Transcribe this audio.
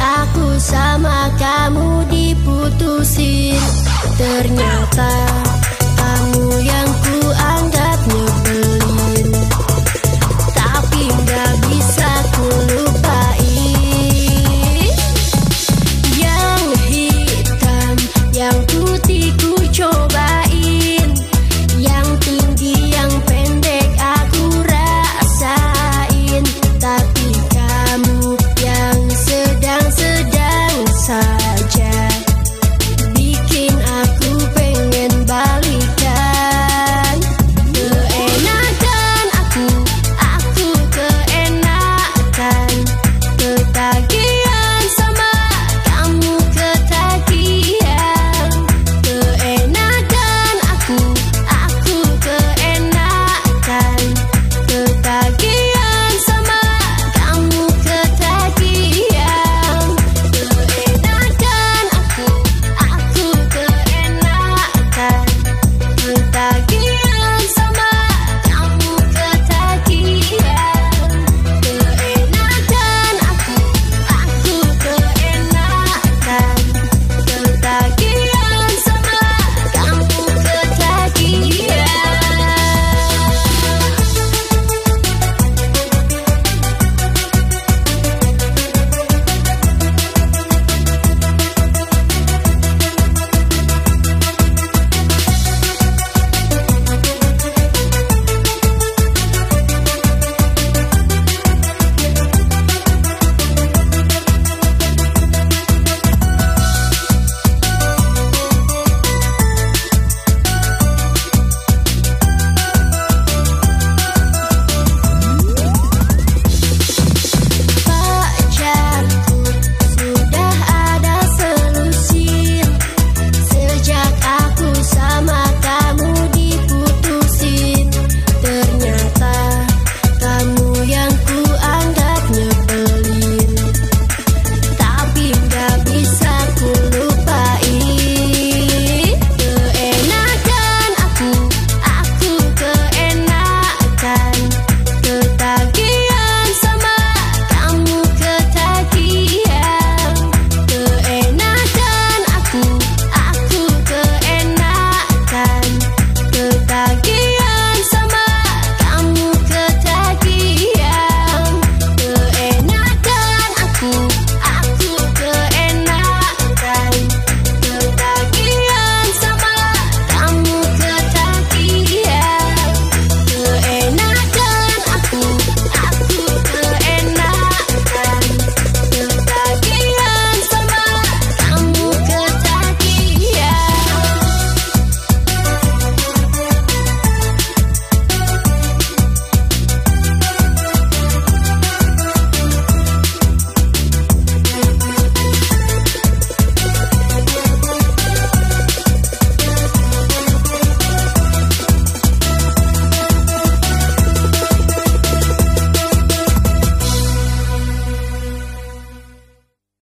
Aku sama kamu diputusin. Ternyata